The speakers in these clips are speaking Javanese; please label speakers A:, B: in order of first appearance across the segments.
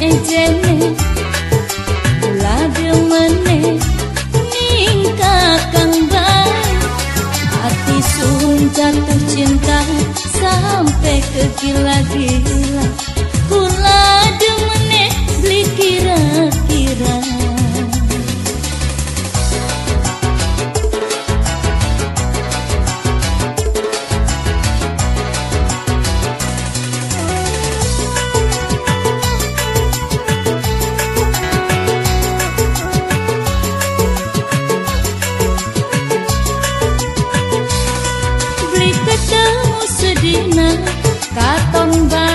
A: ejene Bula demene ningkakan bay Hati sun jatuh cinta sampai ke gila-gila Bula demene beli kira-kira ketemu sedina katon ba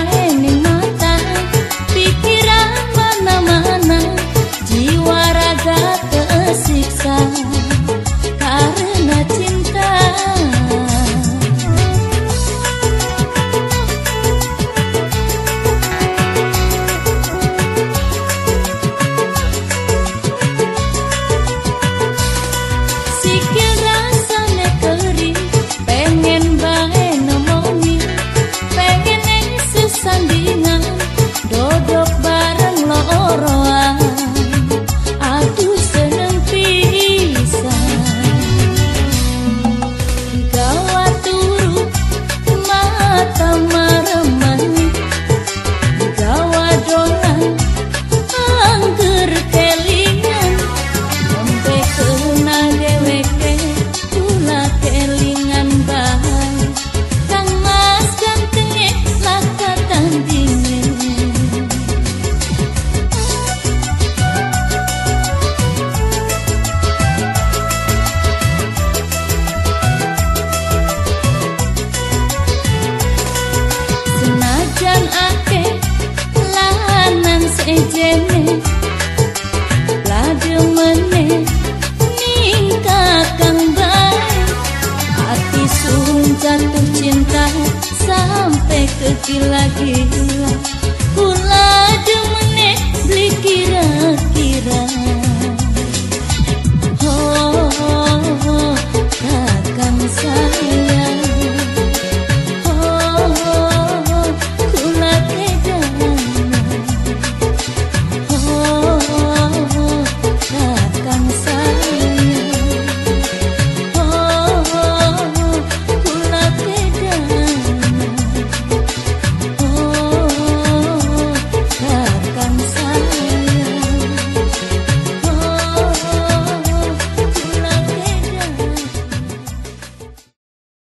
A: 你啊。